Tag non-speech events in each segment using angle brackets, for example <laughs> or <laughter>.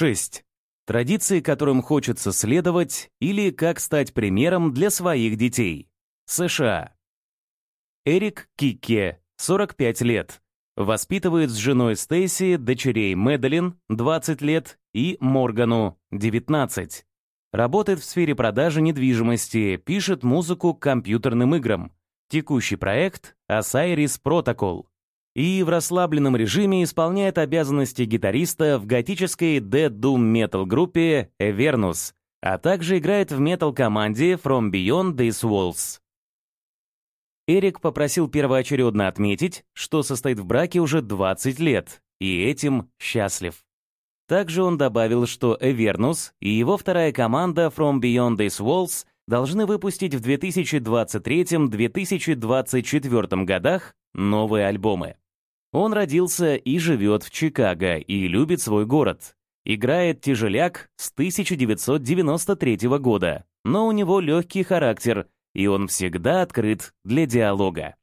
6. Традиции, которым хочется следовать, или как стать примером для своих детей. США. Эрик Кикке, 45 лет. Воспитывает с женой Стейси дочерей Мэдалин, 20 лет, и Моргану, 19. Работает в сфере продажи недвижимости, пишет музыку к компьютерным играм. Текущий проект — Osiris Protocol. И в расслабленном режиме исполняет обязанности гитариста в готической Dead Doom Metal группе Evernus, а также играет в метал-команде From Beyond These Walls. Эрик попросил первоочередно отметить, что состоит в браке уже 20 лет, и этим счастлив. Также он добавил, что Evernus и его вторая команда From Beyond These Walls должны выпустить в 2023-2024 годах новые альбомы. Он родился и живет в Чикаго и любит свой город. Играет тяжеляк с 1993 года, но у него легкий характер, и он всегда открыт для диалога.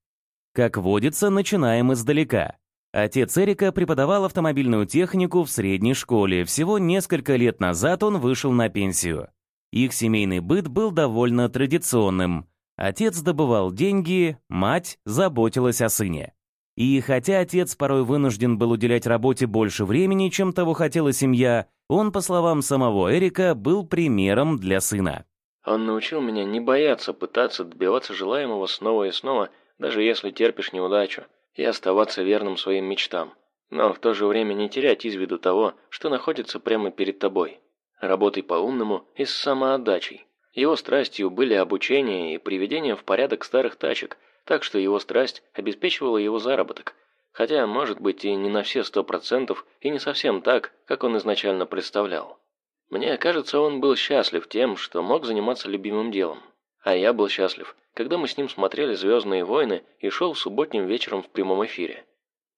Как водится, начинаем издалека. Отец Эрика преподавал автомобильную технику в средней школе. Всего несколько лет назад он вышел на пенсию. Их семейный быт был довольно традиционным. Отец добывал деньги, мать заботилась о сыне. И хотя отец порой вынужден был уделять работе больше времени, чем того хотела семья, он, по словам самого Эрика, был примером для сына. Он научил меня не бояться пытаться добиваться желаемого снова и снова, даже если терпишь неудачу, и оставаться верным своим мечтам. Но в то же время не терять из виду того, что находится прямо перед тобой. Работай по-умному и с самоотдачей. Его страстью были обучение и приведение в порядок старых тачек, так что его страсть обеспечивала его заработок. Хотя, может быть, и не на все сто процентов, и не совсем так, как он изначально представлял. Мне кажется, он был счастлив тем, что мог заниматься любимым делом. А я был счастлив, когда мы с ним смотрели «Звездные войны» и шел субботним вечером в прямом эфире.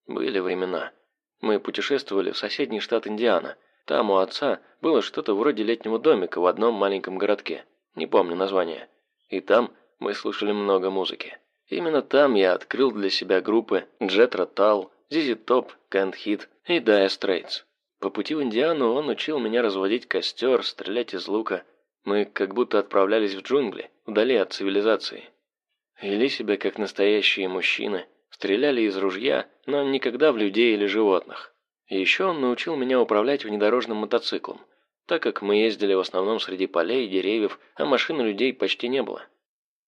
Были времена. Мы путешествовали в соседний штат Индиана – там у отца было что-то вроде летнего домика в одном маленьком городке, не помню название. И там мы слушали много музыки. Именно там я открыл для себя группы Jet Rotal, ZZ Top, Can't Hit и Dire Straits. По пути в Индиану он учил меня разводить костер, стрелять из лука. Мы как будто отправлялись в джунгли, вдали от цивилизации. Вели себя как настоящие мужчины, стреляли из ружья, но никогда в людей или животных. Еще он научил меня управлять внедорожным мотоциклом, так как мы ездили в основном среди полей и деревьев, а машин у людей почти не было.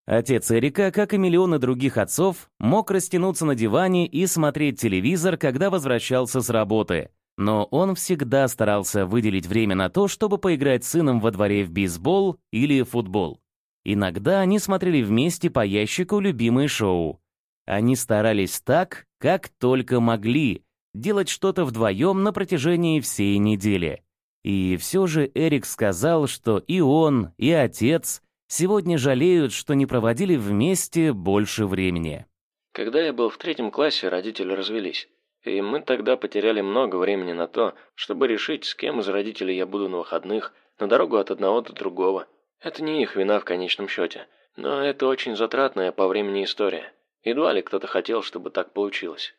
Отец Эрика, как и миллионы других отцов, мог растянуться на диване и смотреть телевизор, когда возвращался с работы. Но он всегда старался выделить время на то, чтобы поиграть с сыном во дворе в бейсбол или футбол. Иногда они смотрели вместе по ящику любимые шоу. Они старались так, как только могли, делать что-то вдвоем на протяжении всей недели. И все же Эрик сказал, что и он, и отец сегодня жалеют, что не проводили вместе больше времени. Когда я был в третьем классе, родители развелись. И мы тогда потеряли много времени на то, чтобы решить, с кем из родителей я буду на выходных, на дорогу от одного до другого. Это не их вина в конечном счете, но это очень затратная по времени история. Едва ли кто-то хотел, чтобы так получилось.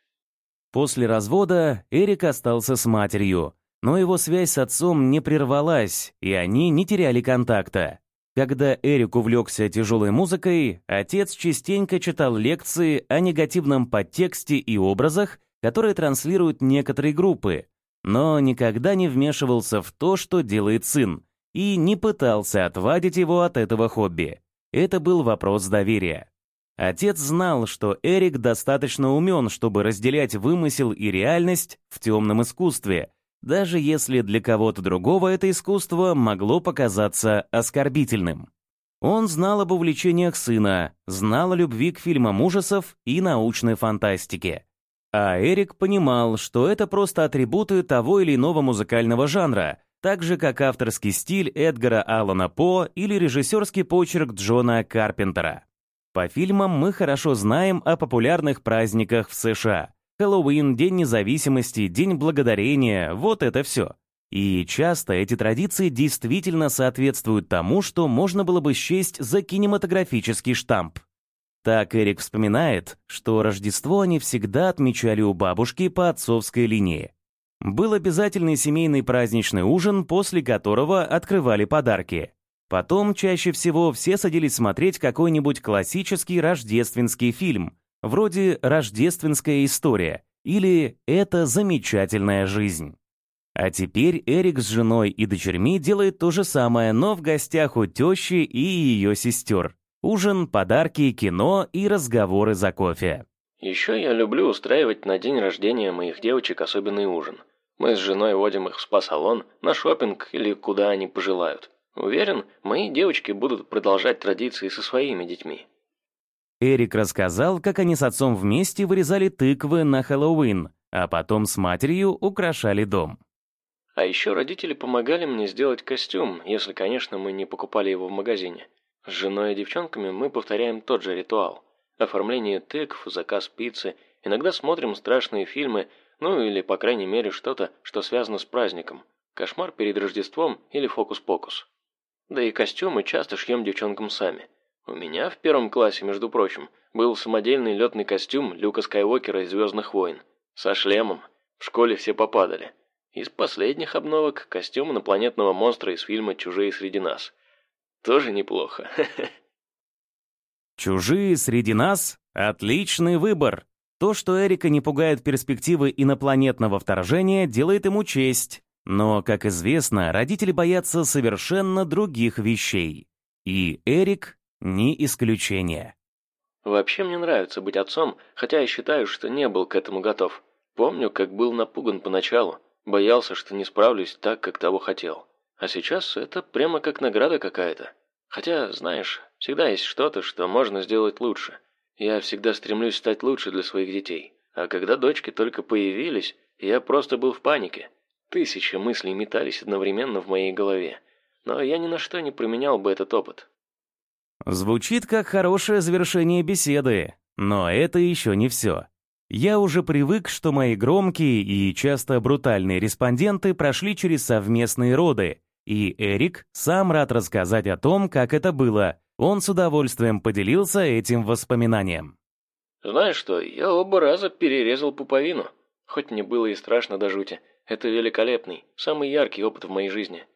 После развода Эрик остался с матерью, но его связь с отцом не прервалась, и они не теряли контакта. Когда Эрик увлекся тяжелой музыкой, отец частенько читал лекции о негативном подтексте и образах, которые транслируют некоторые группы, но никогда не вмешивался в то, что делает сын, и не пытался отвадить его от этого хобби. Это был вопрос доверия. Отец знал, что Эрик достаточно умен, чтобы разделять вымысел и реальность в темном искусстве, даже если для кого-то другого это искусство могло показаться оскорбительным. Он знал об увлечениях сына, знал о любви к фильмам ужасов и научной фантастике. А Эрик понимал, что это просто атрибуты того или иного музыкального жанра, так же как авторский стиль Эдгара Аллана По или режиссерский почерк Джона Карпентера. По фильмам мы хорошо знаем о популярных праздниках в США. Хэллоуин, День независимости, День благодарения — вот это все. И часто эти традиции действительно соответствуют тому, что можно было бы счесть за кинематографический штамп. Так Эрик вспоминает, что Рождество они всегда отмечали у бабушки по отцовской линии. Был обязательный семейный праздничный ужин, после которого открывали подарки. Потом, чаще всего, все садились смотреть какой-нибудь классический рождественский фильм, вроде «Рождественская история» или «Это замечательная жизнь». А теперь Эрик с женой и дочерьми делает то же самое, но в гостях у тещи и ее сестер. Ужин, подарки, кино и разговоры за кофе. Еще я люблю устраивать на день рождения моих девочек особенный ужин. Мы с женой водим их в спа-салон, на шопинг или куда они пожелают. Уверен, мои девочки будут продолжать традиции со своими детьми. Эрик рассказал, как они с отцом вместе вырезали тыквы на Хэллоуин, а потом с матерью украшали дом. А еще родители помогали мне сделать костюм, если, конечно, мы не покупали его в магазине. С женой и девчонками мы повторяем тот же ритуал. Оформление тыкв, заказ пиццы, иногда смотрим страшные фильмы, ну или, по крайней мере, что-то, что связано с праздником. Кошмар перед Рождеством или фокус-покус. Да и костюмы часто шьем девчонкам сами. У меня в первом классе, между прочим, был самодельный летный костюм Люка Скайуокера из «Звездных войн». Со шлемом. В школе все попадали. Из последних обновок костюм инопланетного монстра из фильма «Чужие среди нас». Тоже неплохо. <laughs> «Чужие среди нас» — отличный выбор. То, что Эрика не пугает перспективы инопланетного вторжения, делает ему честь. Но, как известно, родители боятся совершенно других вещей. И Эрик не исключение. Вообще мне нравится быть отцом, хотя я считаю, что не был к этому готов. Помню, как был напуган поначалу, Боялся, что не справлюсь так, как того хотел. А сейчас это прямо как награда какая-то. Хотя, знаешь, всегда есть что-то, что можно сделать лучше. Я всегда стремлюсь стать лучше для своих детей. А когда дочки только появились, я просто был в панике. Тысячи мыслей метались одновременно в моей голове. Но я ни на что не применял бы этот опыт. Звучит как хорошее завершение беседы, но это еще не все. Я уже привык, что мои громкие и часто брутальные респонденты прошли через совместные роды, и Эрик сам рад рассказать о том, как это было. Он с удовольствием поделился этим воспоминанием. «Знаешь что, я оба раза перерезал пуповину. Хоть мне было и страшно до жути. Это великолепный, самый яркий опыт в моей жизни.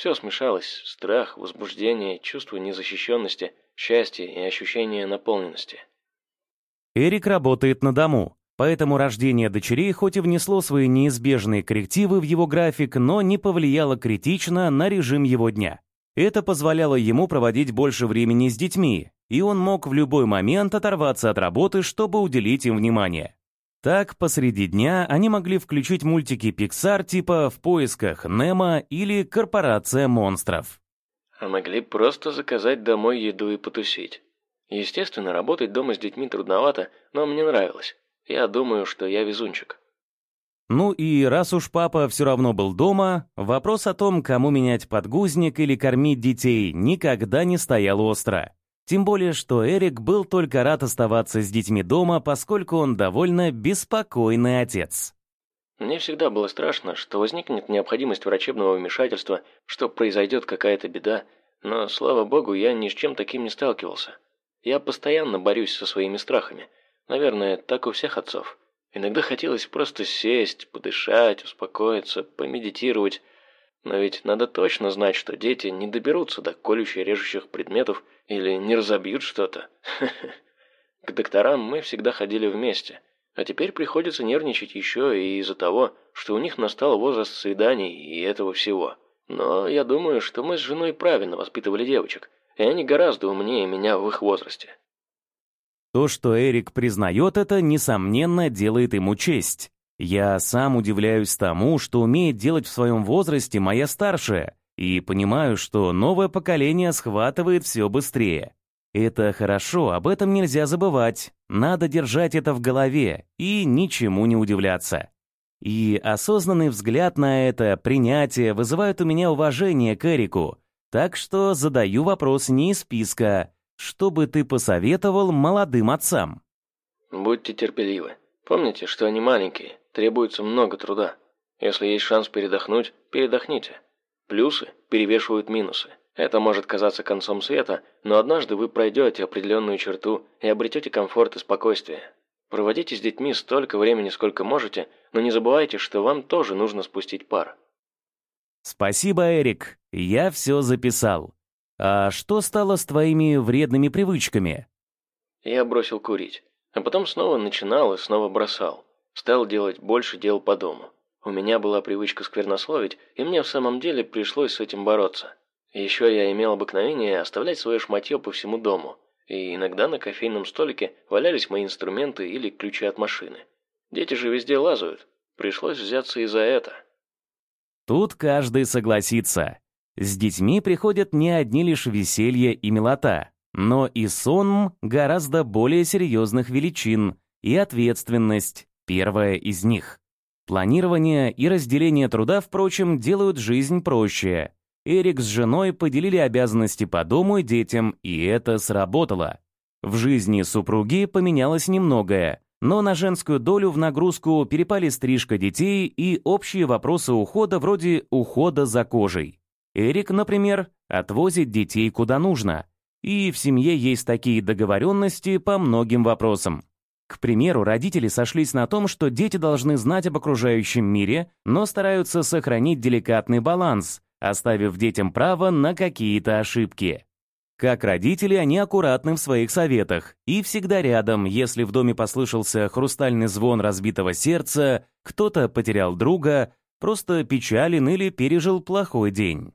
Все смешалось – страх, возбуждение, чувство незащищенности, счастье и ощущение наполненности». Эрик работает на дому. Поэтому рождение дочерей хоть и внесло свои неизбежные коррективы в его график, но не повлияло критично на режим его дня. Это позволяло ему проводить больше времени с детьми, и он мог в любой момент оторваться от работы, чтобы уделить им внимание. Так, посреди дня они могли включить мультики Pixar типа «В поисках Немо» или «Корпорация монстров». А могли просто заказать домой еду и потусить. Естественно, работать дома с детьми трудновато, но мне нравилось. Я думаю, что я везунчик. Ну и раз уж папа все равно был дома, вопрос о том, кому менять подгузник или кормить детей, никогда не стоял остро. Тем более, что Эрик был только рад оставаться с детьми дома, поскольку он довольно беспокойный отец. Мне всегда было страшно, что возникнет необходимость врачебного вмешательства, что произойдет какая-то беда, но, слава богу, я ни с чем таким не сталкивался. Я постоянно борюсь со своими страхами – Наверное, так у всех отцов. Иногда хотелось просто сесть, подышать, успокоиться, помедитировать. Но ведь надо точно знать, что дети не доберутся до колюще режущих предметов или не разобьют что-то. <laughs> К докторам мы всегда ходили вместе. А теперь приходится нервничать еще и из-за того, что у них настал возраст свиданий и этого всего. Но я думаю, что мы с женой правильно воспитывали девочек, и они гораздо умнее меня в их возрасте. То, что Эрик признает это, несомненно, делает ему честь. Я сам удивляюсь тому, что умеет делать в своем возрасте моя старшая, и понимаю, что новое поколение схватывает все быстрее. Это хорошо, об этом нельзя забывать. Надо держать это в голове и ничему не удивляться. И осознанный взгляд на это, принятие, вызывает у меня уважение к Эрику. Так что задаю вопрос не из списка, что бы ты посоветовал молодым отцам? Будьте терпеливы. Помните, что они маленькие, требуется много труда. Если есть шанс передохнуть, передохните. Плюсы перевешивают минусы. Это может казаться концом света, но однажды вы пройдете определенную черту и обретете комфорт и спокойствие. Проводите с детьми столько времени, сколько можете, но не забывайте, что вам тоже нужно спустить пар. Спасибо, Эрик. Я все записал. А что стало с твоими вредными привычками? Я бросил курить, а потом снова начинал и снова бросал. Стал делать больше дел по дому. У меня была привычка сквернословить, и мне в самом деле пришлось с этим бороться. Еще я имел обыкновение оставлять свое шматье по всему дому, и иногда на кофейном столике валялись мои инструменты или ключи от машины. Дети же везде лазают. Пришлось взяться и за это. Тут каждый согласится. С детьми приходят не одни лишь веселье и милота, но и сон гораздо более серьезных величин и ответственность, первая из них. Планирование и разделение труда, впрочем, делают жизнь проще. Эрик с женой поделили обязанности по дому и детям, и это сработало. В жизни супруги поменялось немногое, но на женскую долю в нагрузку перепали стрижка детей и общие вопросы ухода вроде ухода за кожей. Эрик, например, отвозит детей куда нужно, и в семье есть такие договоренности по многим вопросам. К примеру, родители сошлись на том, что дети должны знать об окружающем мире, но стараются сохранить деликатный баланс, оставив детям право на какие-то ошибки. Как родители, они аккуратны в своих советах и всегда рядом, если в доме послышался хрустальный звон разбитого сердца, кто-то потерял друга, просто печален или пережил плохой день.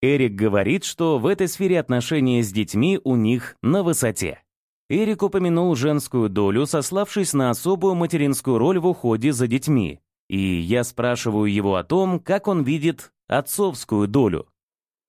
Эрик говорит, что в этой сфере отношения с детьми у них на высоте. Эрик упомянул женскую долю, сославшись на особую материнскую роль в уходе за детьми. И я спрашиваю его о том, как он видит отцовскую долю.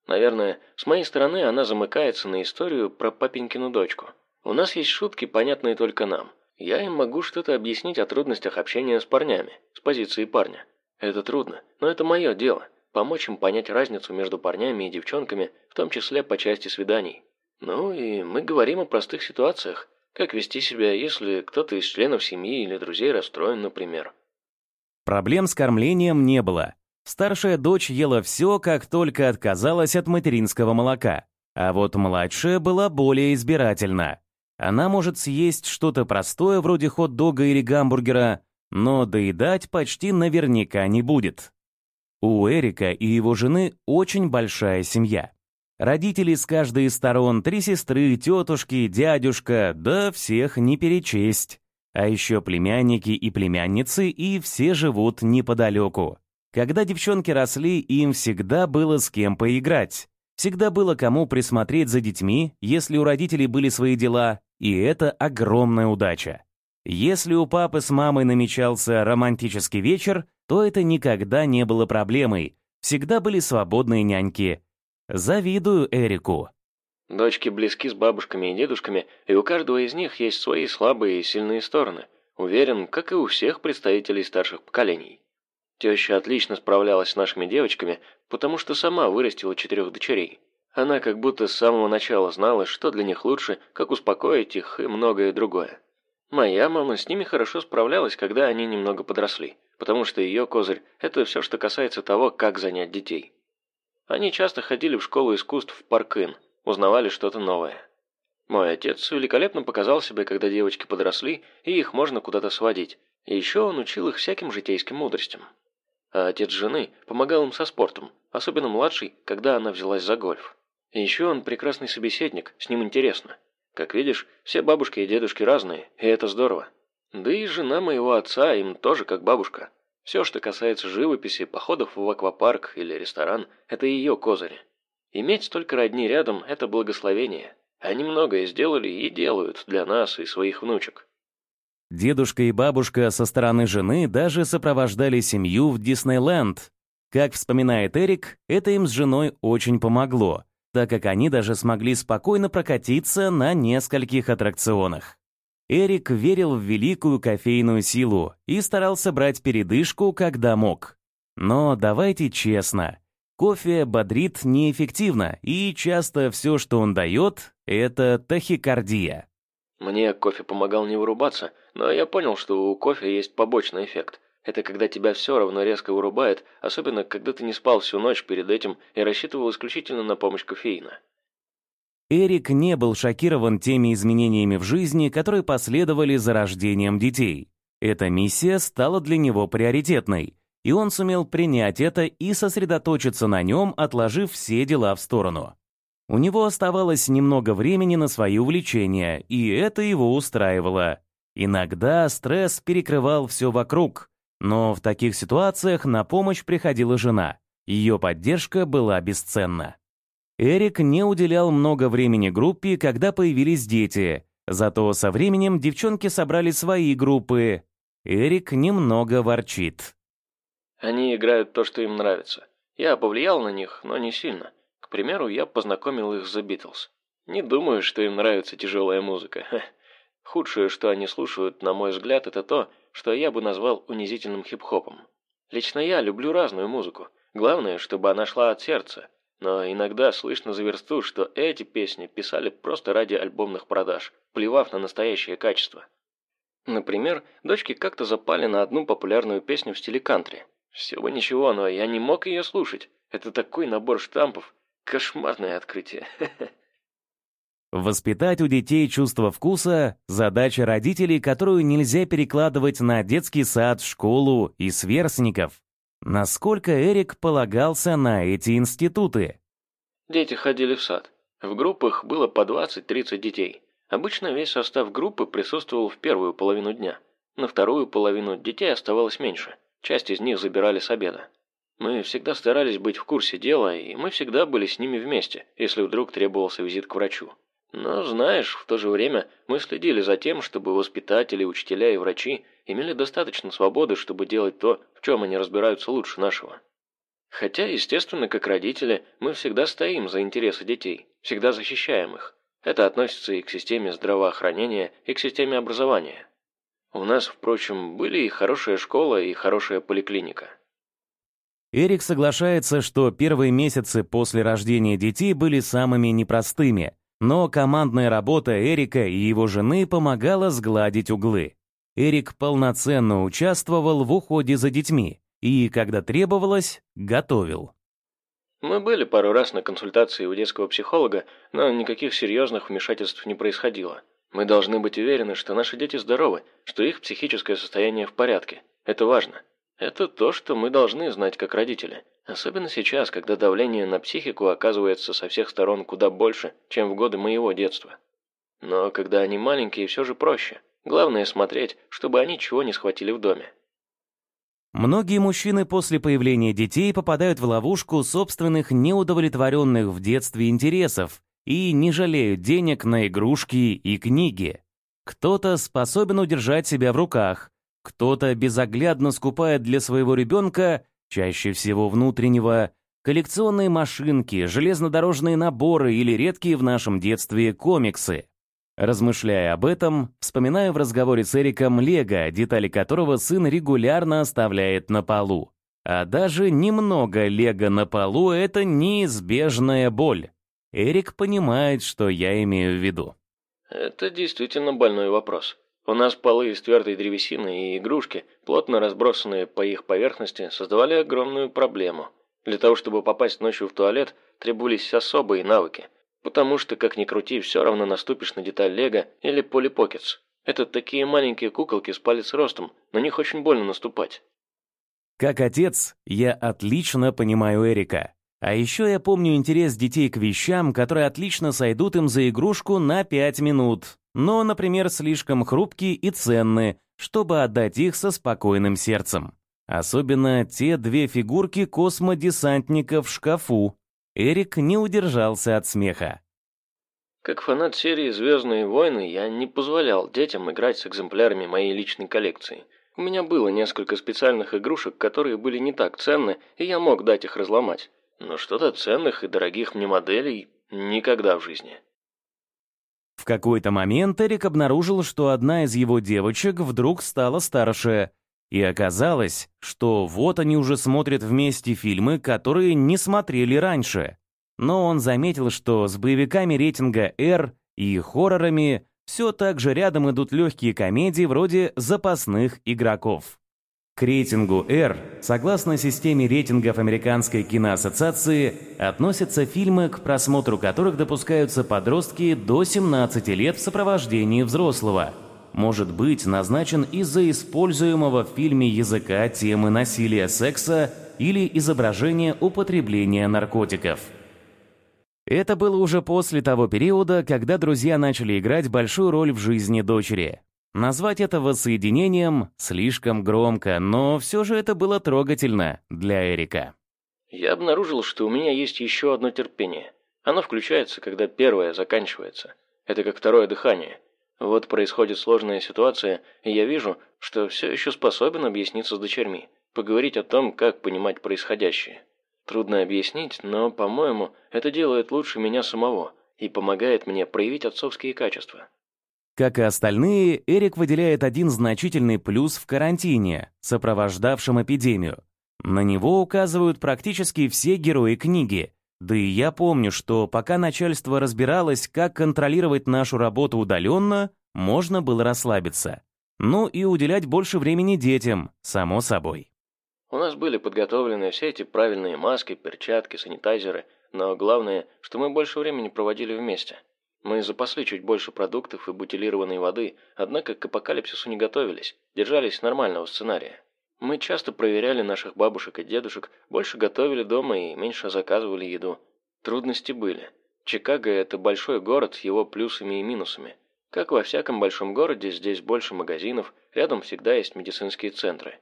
Наверное, с моей стороны она замыкается на историю про папенькину дочку. У нас есть шутки, понятные только нам. Я им могу что-то объяснить о трудностях общения с парнями, с позиции парня. Это трудно, но это мое дело. Помочь им понять разницу между парнями и девчонками, в том числе по части свиданий. Ну и мы говорим о простых ситуациях. Как вести себя, если кто-то из членов семьи или друзей расстроен, например. Проблем с кормлением не было. Старшая дочь ела все, как только отказалась от материнского молока. А вот младшая была более избирательна. Она может съесть что-то простое, вроде хот-дога или гамбургера, но доедать почти наверняка не будет. У Эрика и его жены очень большая семья. Родители с каждой из сторон, три сестры, тетушки, дядюшка, да всех не перечесть. А еще племянники и племянницы, и все живут неподалеку. Когда девчонки росли, им всегда было с кем поиграть. Всегда было кому присмотреть за детьми, если у родителей были свои дела, и это огромная удача. Если у папы с мамой намечался романтический вечер, то это никогда не было проблемой. Всегда были свободные няньки, Завидую Эрику. Дочки близки с бабушками и дедушками, и у каждого из них есть свои слабые и сильные стороны. Уверен, как и у всех представителей старших поколений. Теща отлично справлялась с нашими девочками, потому что сама вырастила четырех дочерей. Она как будто с самого начала знала, что для них лучше, как успокоить их и многое другое. Моя мама с ними хорошо справлялась, когда они немного подросли, потому что ее козырь – это все, что касается того, как занять детей. Они часто ходили в школу искусств в Паркын, узнавали что-то новое. Мой отец великолепно показал себя, когда девочки подросли, и их можно куда-то сводить. И еще он учил их всяким житейским мудростям. А отец жены помогал им со спортом, особенно младший, когда она взялась за гольф. И еще он прекрасный собеседник, с ним интересно. Как видишь, все бабушки и дедушки разные, и это здорово. Да и жена моего отца им тоже как бабушка. Все, что касается живописи, походов в аквапарк или ресторан, это ее козыри. Иметь столько родни рядом – это благословение. Они многое сделали и делают для нас и своих внучек. Дедушка и бабушка со стороны жены даже сопровождали семью в Диснейленд. Как вспоминает Эрик, это им с женой очень помогло, так как они даже смогли спокойно прокатиться на нескольких аттракционах. Эрик верил в великую кофейную силу и старался брать передышку, когда мог. Но давайте честно, кофе бодрит неэффективно, и часто все, что он дает, это тахикардия. Мне кофе помогал не вырубаться, но я понял, что у кофе есть побочный эффект. Это когда тебя все равно резко вырубает, особенно когда ты не спал всю ночь перед этим и рассчитывал исключительно на помощь кофеина. Эрик не был шокирован теми изменениями в жизни, которые последовали за рождением детей. Эта миссия стала для него приоритетной, и он сумел принять это и сосредоточиться на нем, отложив все дела в сторону. У него оставалось немного времени на свои увлечения, и это его устраивало. Иногда стресс перекрывал все вокруг, но в таких ситуациях на помощь приходила жена. Ее поддержка была бесценна. Эрик не уделял много времени группе, когда появились дети, зато со временем девчонки собрали свои группы. Эрик немного ворчит. Они играют то, что им нравится. Я повлиял на них, но не сильно. К примеру, я познакомил их с The Beatles. Не думаю, что им нравится тяжелая музыка. Худшее, что они слушают, на мой взгляд, это то, что я бы назвал унизительным хип-хопом. Лично я люблю разную музыку. Главное, чтобы она шла от сердца. Но иногда слышно за версту, что эти песни писали просто ради альбомных продаж, плевав на настоящее качество. Например, дочки как-то запали на одну популярную песню в стиле кантри. Все бы ничего, но я не мог ее слушать. Это такой набор штампов. Кошмарное открытие. <laughs> Воспитать у детей чувство вкуса – задача родителей, которую нельзя перекладывать на детский сад, школу и сверстников. Насколько Эрик полагался на эти институты? Дети ходили в сад. В группах было по 20-30 детей. Обычно весь состав группы присутствовал в первую половину дня. На вторую половину детей оставалось меньше. Часть из них забирали с обеда. Мы всегда старались быть в курсе дела, и мы всегда были с ними вместе, если вдруг требовался визит к врачу. Но, знаешь, в то же время мы следили за тем, чтобы воспитатели, учителя и врачи имели достаточно свободы, чтобы делать то, в чем они разбираются лучше нашего. Хотя, естественно, как родители, мы всегда стоим за интересы детей, всегда защищаем их. Это относится и к системе здравоохранения, и к системе образования. У нас, впрочем, были и хорошая школа, и хорошая поликлиника. Эрик соглашается, что первые месяцы после рождения детей были самыми непростыми, но командная работа Эрика и его жены помогала сгладить углы. Эрик полноценно участвовал в уходе за детьми и, когда требовалось, готовил. Мы были пару раз на консультации у детского психолога, но никаких серьезных вмешательств не происходило. Мы должны быть уверены, что наши дети здоровы, что их психическое состояние в порядке. Это важно. Это то, что мы должны знать как родители. Особенно сейчас, когда давление на психику оказывается со всех сторон куда больше, чем в годы моего детства. Но когда они маленькие, все же проще. Главное смотреть, чтобы они чего не схватили в доме. Многие мужчины после появления детей попадают в ловушку собственных неудовлетворенных в детстве интересов и не жалеют денег на игрушки и книги. Кто-то способен удержать себя в руках, кто-то безоглядно скупает для своего ребенка, чаще всего внутреннего, коллекционные машинки, железнодорожные наборы или редкие в нашем детстве комиксы. Размышляя об этом, вспоминаю в разговоре с Эриком Лего, детали которого сын регулярно оставляет на полу. А даже немного Лего на полу — это неизбежная боль. Эрик понимает, что я имею в виду. Это действительно больной вопрос. У нас полы из твердой древесины и игрушки, плотно разбросанные по их поверхности, создавали огромную проблему. Для того, чтобы попасть ночью в туалет, требовались особые навыки. Потому что, как ни крути, все равно наступишь на деталь Лего или Поли Покетс. Это такие маленькие куколки с палец ростом, на них очень больно наступать. Как отец, я отлично понимаю Эрика. А еще я помню интерес детей к вещам, которые отлично сойдут им за игрушку на 5 минут, но, например, слишком хрупкие и ценные, чтобы отдать их со спокойным сердцем. Особенно те две фигурки космодесантника в шкафу. Эрик не удержался от смеха. Как фанат серии «Звездные войны» я не позволял детям играть с экземплярами моей личной коллекции. У меня было несколько специальных игрушек, которые были не так ценны, и я мог дать их разломать. Но что-то ценных и дорогих мне моделей никогда в жизни. В какой-то момент Эрик обнаружил, что одна из его девочек вдруг стала старше. И оказалось, что вот они уже смотрят вместе фильмы, которые не смотрели раньше. Но он заметил, что с боевиками рейтинга R и хоррорами все так же рядом идут легкие комедии вроде «Запасных игроков». К рейтингу R, согласно системе рейтингов Американской киноассоциации, относятся фильмы, к просмотру которых допускаются подростки до 17 лет в сопровождении взрослого. Может быть назначен из-за используемого в фильме языка темы насилия секса или изображения употребления наркотиков. Это было уже после того периода, когда друзья начали играть большую роль в жизни дочери. Назвать это воссоединением слишком громко, но все же это было трогательно для Эрика. Я обнаружил, что у меня есть еще одно терпение. Оно включается, когда первое заканчивается. Это как второе дыхание. Вот происходит сложная ситуация, и я вижу, что все еще способен объясниться с дочерьми, поговорить о том, как понимать происходящее. Трудно объяснить, но, по-моему, это делает лучше меня самого и помогает мне проявить отцовские качества. Как и остальные, Эрик выделяет один значительный плюс в карантине, сопровождавшем эпидемию. На него указывают практически все герои книги. Да и я помню, что пока начальство разбиралось, как контролировать нашу работу удаленно, можно было расслабиться. Ну и уделять больше времени детям, само собой. У нас были подготовлены все эти правильные маски, перчатки, санитайзеры, но главное, что мы больше времени проводили вместе. Мы запасли чуть больше продуктов и бутилированной воды, однако к апокалипсису не готовились, держались нормального сценария. Мы часто проверяли наших бабушек и дедушек, больше готовили дома и меньше заказывали еду. Трудности были. Чикаго – это большой город с его плюсами и минусами. Как во всяком большом городе, здесь больше магазинов, рядом всегда есть медицинские центры.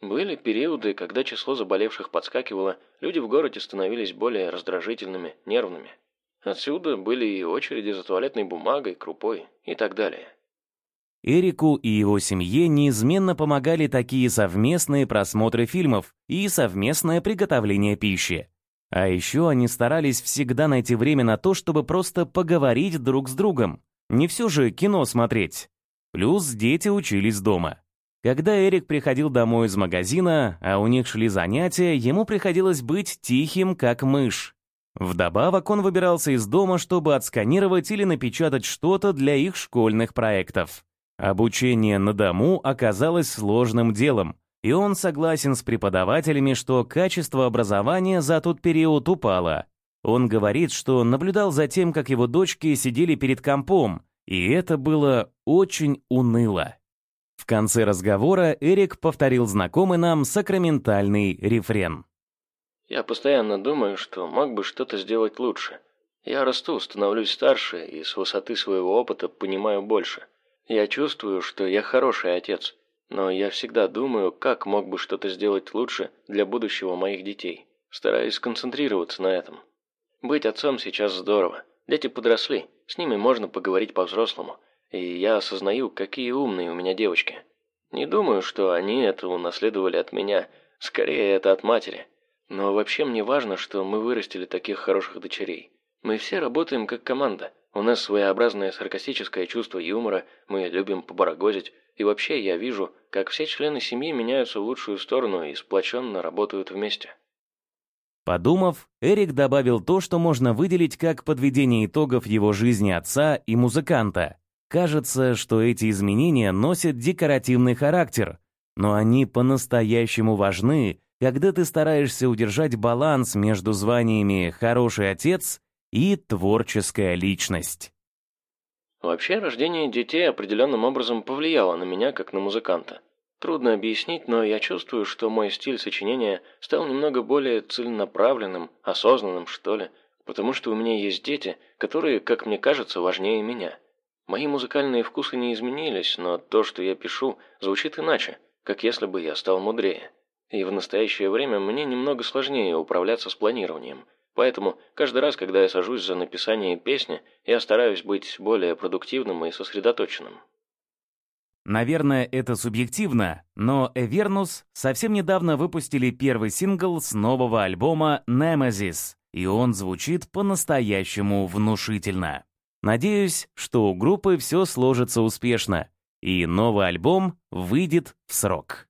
Были периоды, когда число заболевших подскакивало, люди в городе становились более раздражительными, нервными. Отсюда были и очереди за туалетной бумагой, крупой и так далее. Эрику и его семье неизменно помогали такие совместные просмотры фильмов и совместное приготовление пищи. А еще они старались всегда найти время на то, чтобы просто поговорить друг с другом. Не все же кино смотреть. Плюс дети учились дома. Когда Эрик приходил домой из магазина, а у них шли занятия, ему приходилось быть тихим, как мышь. Вдобавок он выбирался из дома, чтобы отсканировать или напечатать что-то для их школьных проектов. Обучение на дому оказалось сложным делом, и он согласен с преподавателями, что качество образования за тот период упало. Он говорит, что наблюдал за тем, как его дочки сидели перед компом, и это было очень уныло. В конце разговора Эрик повторил знакомый нам сакраментальный рефрен. Я постоянно думаю, что мог бы что-то сделать лучше. Я расту, становлюсь старше и с высоты своего опыта понимаю больше. Я чувствую, что я хороший отец, но я всегда думаю, как мог бы что-то сделать лучше для будущего моих детей. Стараюсь сконцентрироваться на этом. Быть отцом сейчас здорово. Дети подросли, с ними можно поговорить по-взрослому. И я осознаю, какие умные у меня девочки. Не думаю, что они это унаследовали от меня, скорее это от матери. Но вообще мне важно, что мы вырастили таких хороших дочерей. Мы все работаем как команда. У нас своеобразное саркастическое чувство юмора, мы любим побарагозить. И вообще я вижу, как все члены семьи меняются в лучшую сторону и сплоченно работают вместе. Подумав, Эрик добавил то, что можно выделить как подведение итогов его жизни отца и музыканта. Кажется, что эти изменения носят декоративный характер, но они по-настоящему важны когда ты стараешься удержать баланс между званиями «хороший отец» и «творческая личность». Вообще, рождение детей определенным образом повлияло на меня, как на музыканта. Трудно объяснить, но я чувствую, что мой стиль сочинения стал немного более целенаправленным, осознанным, что ли, потому что у меня есть дети, которые, как мне кажется, важнее меня. Мои музыкальные вкусы не изменились, но то, что я пишу, звучит иначе, как если бы я стал мудрее. И в настоящее время мне немного сложнее управляться с планированием. Поэтому каждый раз, когда я сажусь за написание песни, я стараюсь быть более продуктивным и сосредоточенным. Наверное, это субъективно, но Эвернус совсем недавно выпустили первый сингл с нового альбома «Nemesis», и он звучит по-настоящему внушительно. Надеюсь, что у группы все сложится успешно, и новый альбом выйдет в срок.